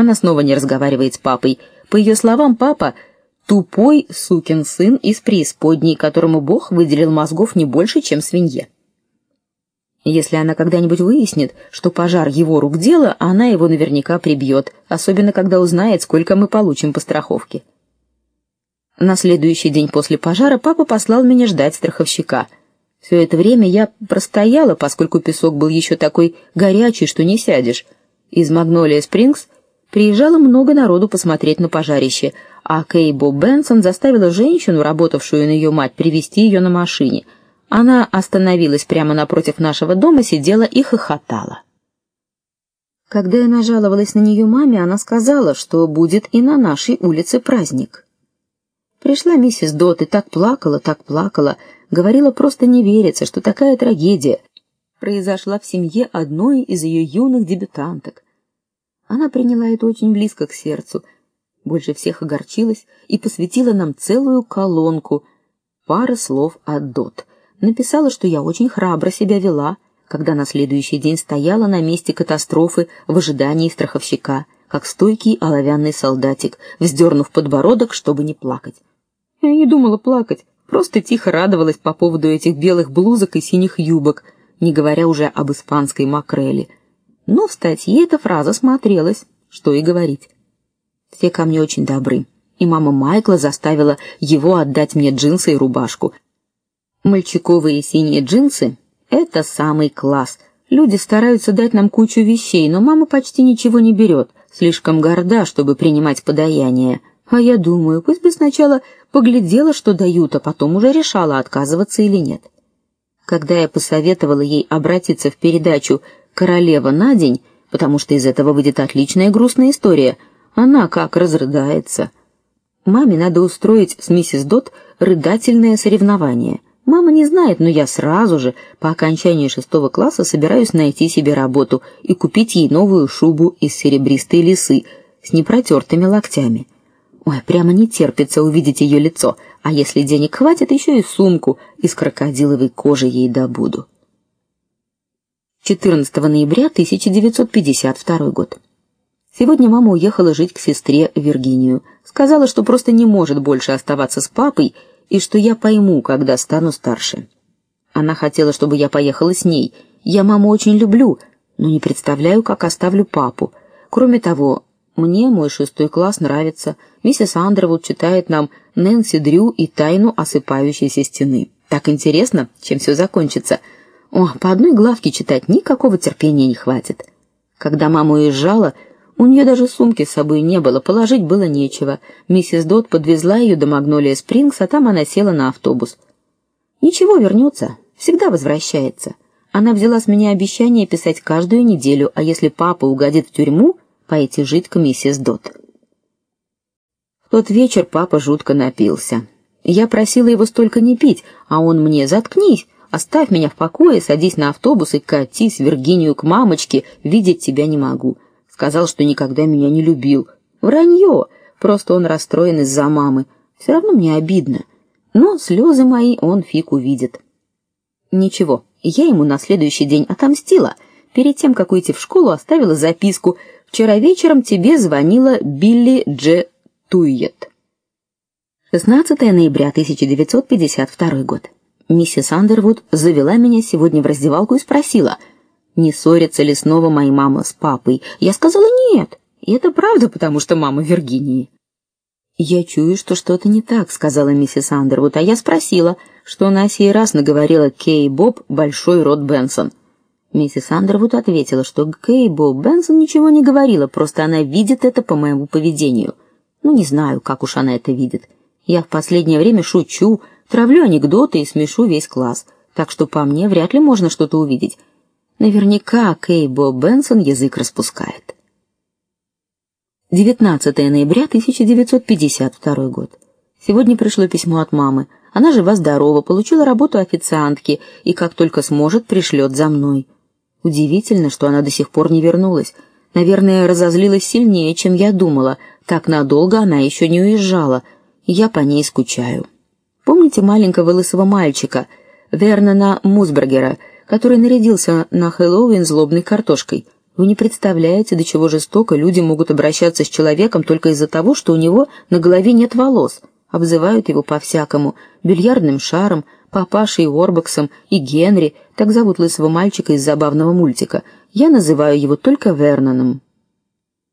Она снова не разговаривает с папой. По ее словам, папа тупой сукин сын из преисподней, которому Бог выделил мозгов не больше, чем свинье. Если она когда-нибудь выяснит, что пожар его рук дело, она его наверняка прибьет, особенно когда узнает, сколько мы получим по страховке. На следующий день после пожара папа послал меня ждать страховщика. Все это время я простояла, поскольку песок был еще такой горячий, что не сядешь. Из Магнолия Спрингс приезжало много народу посмотреть на пожарище, а Кейбо Бенсон заставила женщину, работавшую на ее мать, привезти ее на машине. Она остановилась прямо напротив нашего дома, сидела и хохотала. Когда я нажаловалась на нее маме, она сказала, что будет и на нашей улице праздник. Пришла миссис Дот и так плакала, так плакала, говорила просто не верится, что такая трагедия произошла в семье одной из ее юных дебютанток. Она приняла это очень близко к сердцу, больше всех огорчилась и посвятила нам целую колонку пары слов от Дот. Написала, что я очень храбро себя вела, когда на следующий день стояла на месте катастрофы в ожидании страховщика, как стойкий оловянный солдатик, вздернув подбородок, чтобы не плакать. Я не думала плакать, просто тихо радовалась по поводу этих белых блузок и синих юбок, не говоря уже об испанской макрели. Но в статье эта фраза смотрелась, что и говорить. Все ко мне очень добры, и мама Майкла заставила его отдать мне джинсы и рубашку. Мальчиковые синие джинсы это самый класс. Люди стараются дать нам кучу вещей, но мама почти ничего не берет, слишком горда, чтобы принимать подаяние. А я думаю, пусть бы сначала поглядела, что дают, а потом уже решала, отказываться или нет. Когда я посоветовала ей обратиться в передачу Королева на день, потому что из этого выйдет отличная грустная история, она как разрыдается. Маме надо устроить с миссис Дот рыдательное соревнование. Мама не знает, но я сразу же по окончании шестого класса собираюсь найти себе работу и купить ей новую шубу из серебристой лисы с непротертыми локтями. Ой, прямо не терпится увидеть ее лицо, а если денег хватит, еще и сумку из крокодиловой кожи ей добуду. 14 ноября 1952 год. Сегодня мама уехала жить к сестре в Виргинию. Сказала, что просто не может больше оставаться с папой и что я пойму, когда стану старше. Она хотела, чтобы я поехала с ней. Я маму очень люблю, но не представляю, как оставлю папу. Кроме того, мне мой шестой класс нравится. Миссис Андервуд читает нам Нэнси Дрю и тайну осыпающейся стены. Так интересно, чем все закончится. О, по одной главке читать никакого терпения не хватит. Когда мама уезжала, у нее даже сумки с собой не было, положить было нечего. Миссис Дот подвезла ее до Магнолия Спрингс, а там она села на автобус. Ничего, вернется, всегда возвращается. Она взяла с меня обещание писать каждую неделю, а если папа угодит в тюрьму, пойти жить к миссис Дот. В тот вечер папа жутко напился. Я просила его столько не пить, а он мне: "Заткнись, оставь меня в покое, садись на автобус и катись в Виргинию к мамочке, видеть тебя не могу". Сказал, что никогда меня не любил. Вранье, просто он расстроен из-за мамы. Все равно мне обидно. Но слезы мои он фиг увидит. Ничего, я ему на следующий день отомстила. Перед тем, как уйти в школу, оставила записку, Вчера вечером тебе звонила Билли Дж. Туйет. 16 ноября 1952 год. Миссис Андервуд завела меня сегодня в раздевалку и спросила: "Не ссорятся ли снова мои мама с папой?" Я сказала: "Нет". И это правда, потому что мама Виргинии. Я чую, что что-то не так, сказала миссис Андервуд, а я спросила, что на сей раз наговорила Кей Боб большой рот Бенсон. Миссис Андервуд ответила, что Кейбо Бенсон ничего не говорила, просто она видит это по моему поведению. Ну не знаю, как уж она это видит. Я в последнее время шучу, травлю анекдоты и смешу весь класс, так что по мне вряд ли можно что-то увидеть. Наверняка Кейбо Бенсон язык распускает. 19 ноября 1952 год. Сегодня пришло письмо от мамы. Она жива-здорова, получила работу официантки и как только сможет, пришлет за мной. Удивительно, что она до сих пор не вернулась. Наверное, разозлилась сильнее, чем я думала. Так надолго она еще не уезжала. Я по ней скучаю. Помните маленького лысого мальчика Вернона Мусбергера, который нарядился на Хэллоуин злобной картошкой? Вы не представляете, до чего жестоко люди могут обращаться с человеком только из-за того, что у него на голове нет волос. Обзывают его по-всякому: бильярдным шаром, папашей Орбаксом и Генри, так зовут лысого мальчика из забавного мультика. Я называю его только Верноном.